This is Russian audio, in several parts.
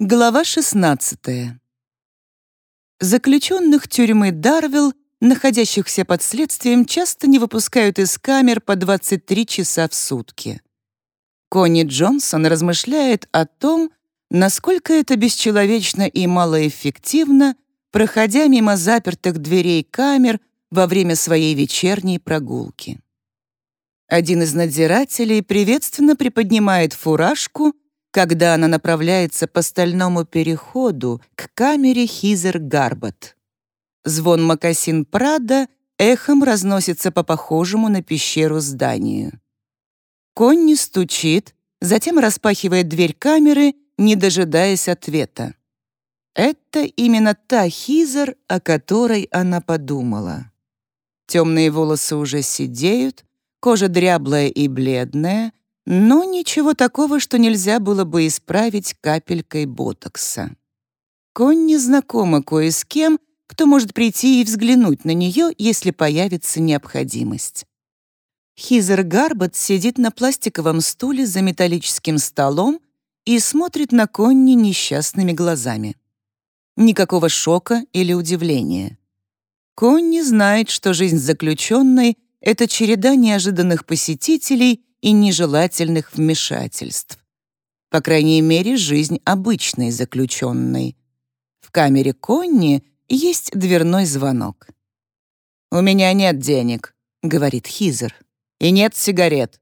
Глава 16. Заключенных тюрьмы Дарвилл, находящихся под следствием, часто не выпускают из камер по 23 часа в сутки. Конни Джонсон размышляет о том, насколько это бесчеловечно и малоэффективно, проходя мимо запертых дверей камер во время своей вечерней прогулки. Один из надзирателей приветственно приподнимает фуражку, когда она направляется по стальному переходу к камере Хизер Гарбат. Звон мокасин Прада эхом разносится по похожему на пещеру зданию. Конни стучит, затем распахивает дверь камеры, не дожидаясь ответа. Это именно та Хизер, о которой она подумала. Темные волосы уже сидеют, Кожа дряблая и бледная, но ничего такого, что нельзя было бы исправить капелькой ботокса. Конни знакома кое с кем, кто может прийти и взглянуть на нее, если появится необходимость. Хизер Гарбот сидит на пластиковом стуле за металлическим столом и смотрит на Конни несчастными глазами. Никакого шока или удивления. Конни знает, что жизнь заключенной это череда неожиданных посетителей и нежелательных вмешательств. По крайней мере, жизнь обычной заключенной. В камере Конни есть дверной звонок. «У меня нет денег», — говорит Хизер, — «и нет сигарет.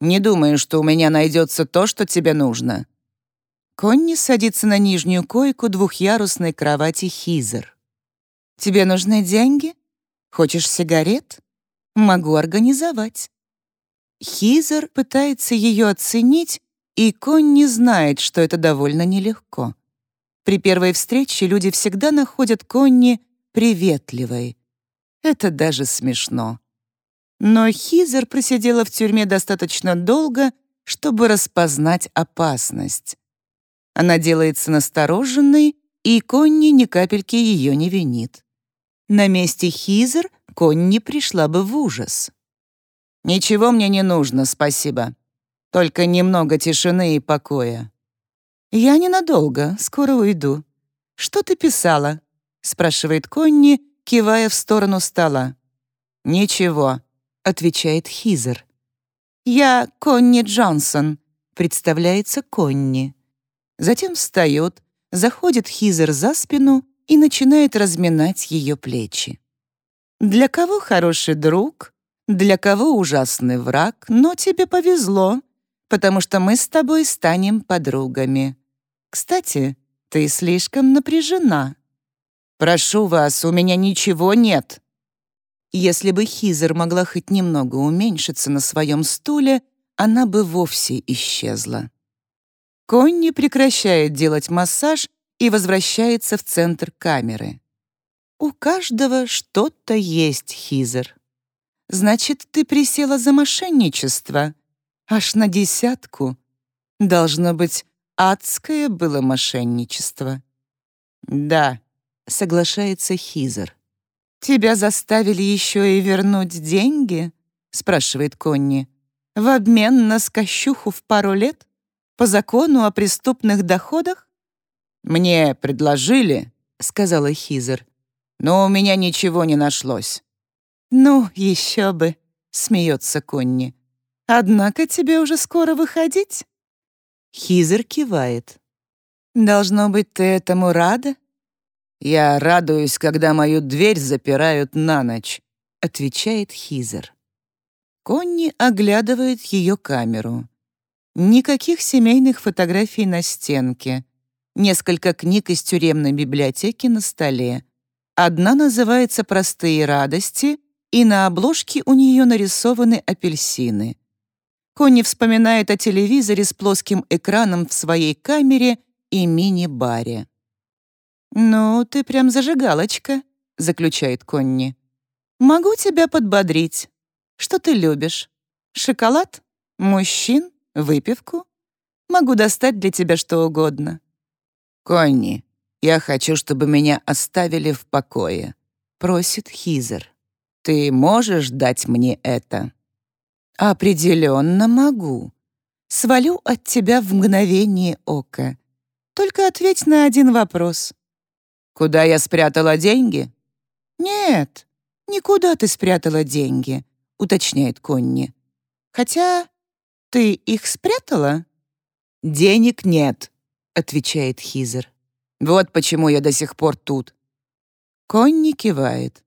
Не думаю, что у меня найдется то, что тебе нужно». Конни садится на нижнюю койку двухъярусной кровати Хизер. «Тебе нужны деньги? Хочешь сигарет?» Могу организовать. Хизер пытается ее оценить, и Конни знает, что это довольно нелегко. При первой встрече люди всегда находят Конни приветливой. Это даже смешно. Но Хизер просидела в тюрьме достаточно долго, чтобы распознать опасность. Она делается настороженной, и Конни ни капельки ее не винит. На месте Хизер Конни пришла бы в ужас. «Ничего мне не нужно, спасибо. Только немного тишины и покоя». «Я ненадолго, скоро уйду. Что ты писала?» — спрашивает Конни, кивая в сторону стола. «Ничего», — отвечает Хизер. «Я Конни Джонсон», — представляется Конни. Затем встает, заходит Хизер за спину и начинает разминать ее плечи. Для кого хороший друг, для кого ужасный враг, но тебе повезло, потому что мы с тобой станем подругами. Кстати, ты слишком напряжена. Прошу вас, у меня ничего нет. Если бы Хизер могла хоть немного уменьшиться на своем стуле, она бы вовсе исчезла. Конни прекращает делать массаж и возвращается в центр камеры. У каждого что-то есть, Хизер. Значит, ты присела за мошенничество? Аж на десятку? Должно быть, адское было мошенничество. Да, соглашается Хизер. Тебя заставили еще и вернуть деньги? спрашивает Конни. В обмен на скощуху в пару лет? По закону о преступных доходах? Мне предложили, сказала Хизер, но у меня ничего не нашлось». «Ну, еще бы», — смеется Конни. «Однако тебе уже скоро выходить?» Хизер кивает. «Должно быть, ты этому рада?» «Я радуюсь, когда мою дверь запирают на ночь», — отвечает Хизер. Конни оглядывает ее камеру. Никаких семейных фотографий на стенке. Несколько книг из тюремной библиотеки на столе. Одна называется «Простые радости», и на обложке у нее нарисованы апельсины. Конни вспоминает о телевизоре с плоским экраном в своей камере и мини-баре. «Ну, ты прям зажигалочка», — заключает Конни. «Могу тебя подбодрить. Что ты любишь? Шоколад? Мужчин? Выпивку? Могу достать для тебя что угодно». «Конни, я хочу, чтобы меня оставили в покое», — просит Хизер. «Ты можешь дать мне это?» «Определенно могу. Свалю от тебя в мгновение ока. Только ответь на один вопрос». «Куда я спрятала деньги?» «Нет, никуда ты спрятала деньги», — уточняет Конни. «Хотя ты их спрятала?» «Денег нет», — отвечает Хизер. «Вот почему я до сих пор тут». Конни кивает.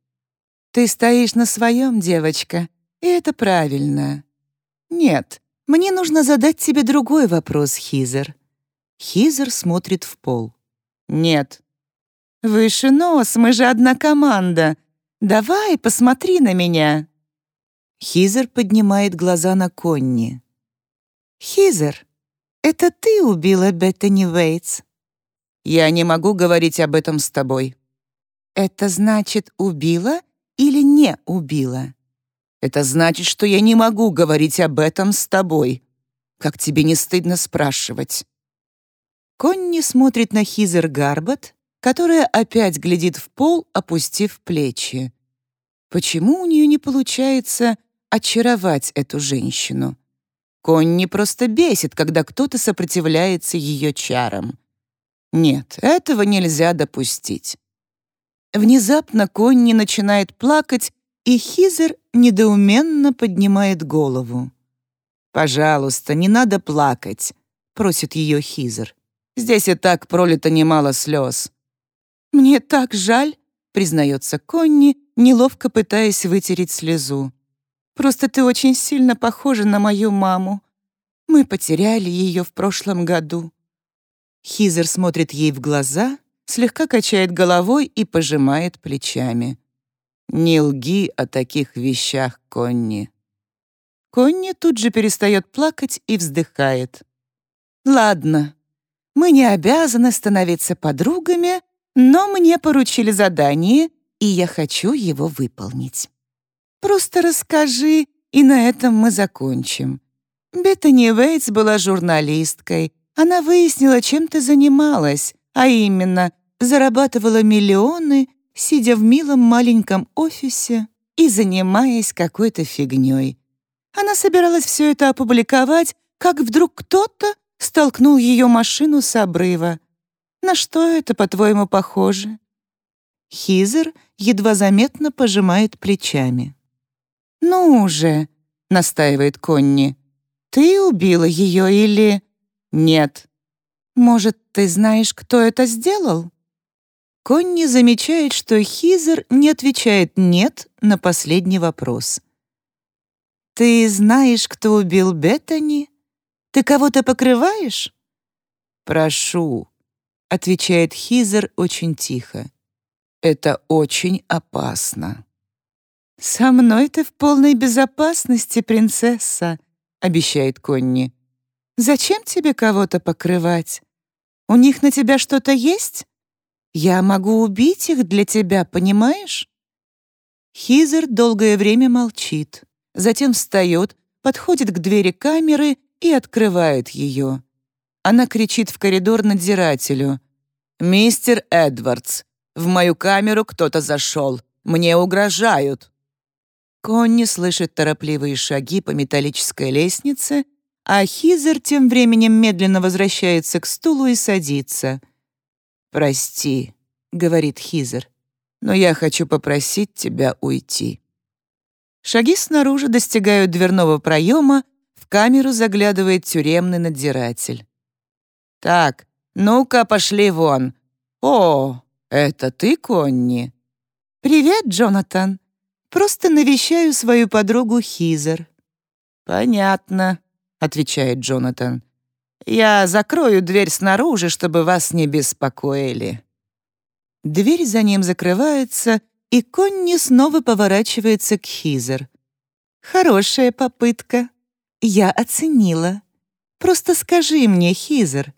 «Ты стоишь на своем, девочка, и это правильно. Нет, мне нужно задать тебе другой вопрос, Хизер». Хизер смотрит в пол. «Нет». «Выше нос, мы же одна команда. Давай, посмотри на меня». Хизер поднимает глаза на Конни. «Хизер, это ты убила Беттани Вейтс?» «Я не могу говорить об этом с тобой». «Это значит, убила или не убила?» «Это значит, что я не могу говорить об этом с тобой. Как тебе не стыдно спрашивать?» Конни смотрит на Хизер Гарбот, которая опять глядит в пол, опустив плечи. Почему у нее не получается очаровать эту женщину? Конни просто бесит, когда кто-то сопротивляется ее чарам. Нет, этого нельзя допустить. Внезапно Конни начинает плакать, и Хизер недоуменно поднимает голову. «Пожалуйста, не надо плакать», — просит ее Хизер. «Здесь и так пролито немало слез». «Мне так жаль», — признается Конни, неловко пытаясь вытереть слезу. «Просто ты очень сильно похожа на мою маму. Мы потеряли ее в прошлом году». Хизер смотрит ей в глаза, слегка качает головой и пожимает плечами. «Не лги о таких вещах, Конни». Конни тут же перестает плакать и вздыхает. «Ладно, мы не обязаны становиться подругами, но мне поручили задание, и я хочу его выполнить. Просто расскажи, и на этом мы закончим. Беттани Вейтс была журналисткой. Она выяснила, чем ты занималась, а именно зарабатывала миллионы, сидя в милом маленьком офисе и занимаясь какой-то фигней. Она собиралась все это опубликовать, как вдруг кто-то столкнул ее машину с обрыва. На что это, по-твоему, похоже? Хизер едва заметно пожимает плечами. «Ну уже», — настаивает Конни, — «ты убила ее или...» «Нет». «Может, ты знаешь, кто это сделал?» Конни замечает, что Хизер не отвечает «нет» на последний вопрос. «Ты знаешь, кто убил Беттани? Ты кого-то покрываешь?» «Прошу», — отвечает Хизер очень тихо. «Это очень опасно». «Со мной ты в полной безопасности, принцесса», — обещает Конни. «Зачем тебе кого-то покрывать? У них на тебя что-то есть? Я могу убить их для тебя, понимаешь?» Хизер долгое время молчит, затем встает, подходит к двери камеры и открывает ее. Она кричит в коридор надзирателю. «Мистер Эдвардс, в мою камеру кто-то зашел. Мне угрожают». Конни слышит торопливые шаги по металлической лестнице, а Хизер тем временем медленно возвращается к стулу и садится. «Прости», — говорит Хизер, «но я хочу попросить тебя уйти». Шаги снаружи достигают дверного проема, в камеру заглядывает тюремный надзиратель. «Так, ну-ка, пошли вон. О, это ты, Конни?» «Привет, Джонатан. Просто навещаю свою подругу Хизер». «Понятно», — отвечает Джонатан. «Я закрою дверь снаружи, чтобы вас не беспокоили». Дверь за ним закрывается, и Конни снова поворачивается к Хизер. «Хорошая попытка. Я оценила. Просто скажи мне, Хизер,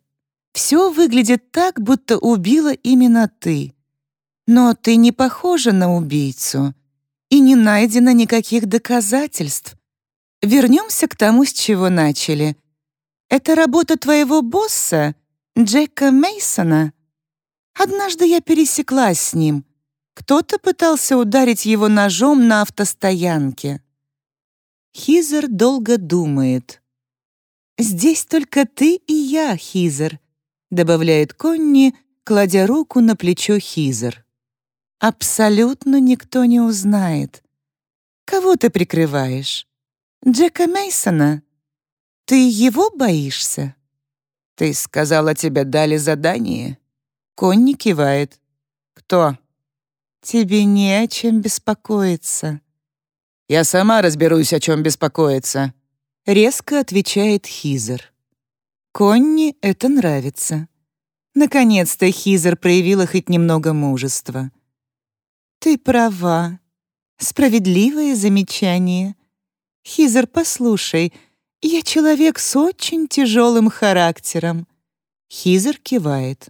все выглядит так, будто убила именно ты. Но ты не похожа на убийцу и не найдено никаких доказательств. Вернемся к тому, с чего начали. Это работа твоего босса, Джека Мейсона. Однажды я пересеклась с ним. Кто-то пытался ударить его ножом на автостоянке. Хизер долго думает. «Здесь только ты и я, Хизер. добавляет Конни, кладя руку на плечо Хизер. Абсолютно никто не узнает. Кого ты прикрываешь? Джека Мейсона? Ты его боишься? Ты сказала, тебе дали задание? Конни кивает. Кто? Тебе не о чем беспокоиться. Я сама разберусь, о чем беспокоиться. Резко отвечает Хизер. Конни это нравится. Наконец-то Хизер проявила хоть немного мужества. Ты права. Справедливое замечание. Хизер, послушай, я человек с очень тяжелым характером. Хизер кивает.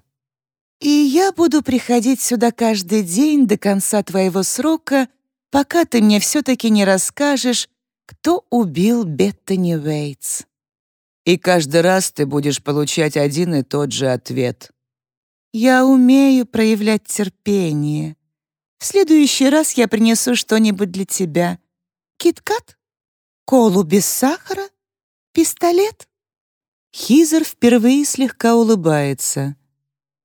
И я буду приходить сюда каждый день до конца твоего срока, пока ты мне все-таки не расскажешь, кто убил Беттани Уэйтс. И каждый раз ты будешь получать один и тот же ответ. Я умею проявлять терпение. В следующий раз я принесу что-нибудь для тебя. Киткат? Колу без сахара? Пистолет? Хизер впервые слегка улыбается.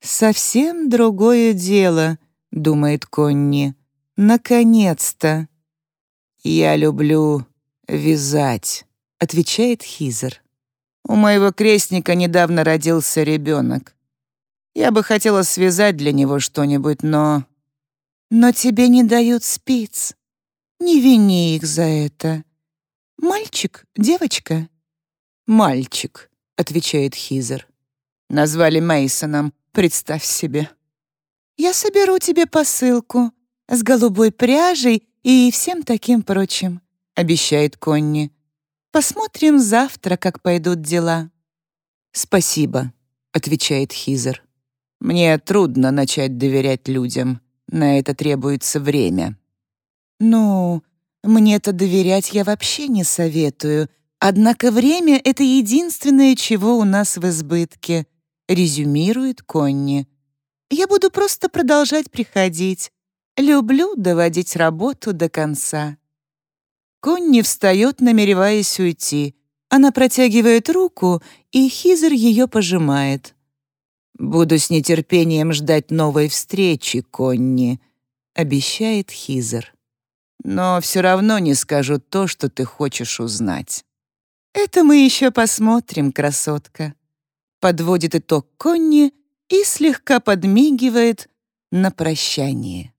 «Совсем другое дело», — думает Конни. «Наконец-то!» «Я люблю вязать», — отвечает Хизер. «У моего крестника недавно родился ребенок. Я бы хотела связать для него что-нибудь, но но тебе не дают спиц. Не вини их за это. Мальчик, девочка? Мальчик, отвечает Хизер. Назвали Мейсоном, представь себе. Я соберу тебе посылку с голубой пряжей и всем таким прочим, обещает Конни. Посмотрим завтра, как пойдут дела. Спасибо, отвечает Хизер. Мне трудно начать доверять людям. На это требуется время. Ну, мне-то доверять я вообще не советую. Однако время — это единственное, чего у нас в избытке, резюмирует Конни. Я буду просто продолжать приходить. Люблю доводить работу до конца. Конни встает, намереваясь уйти. Она протягивает руку, и Хизер ее пожимает. «Буду с нетерпением ждать новой встречи, Конни», — обещает Хизер. «Но все равно не скажу то, что ты хочешь узнать». «Это мы еще посмотрим, красотка», — подводит итог Конни и слегка подмигивает на прощание.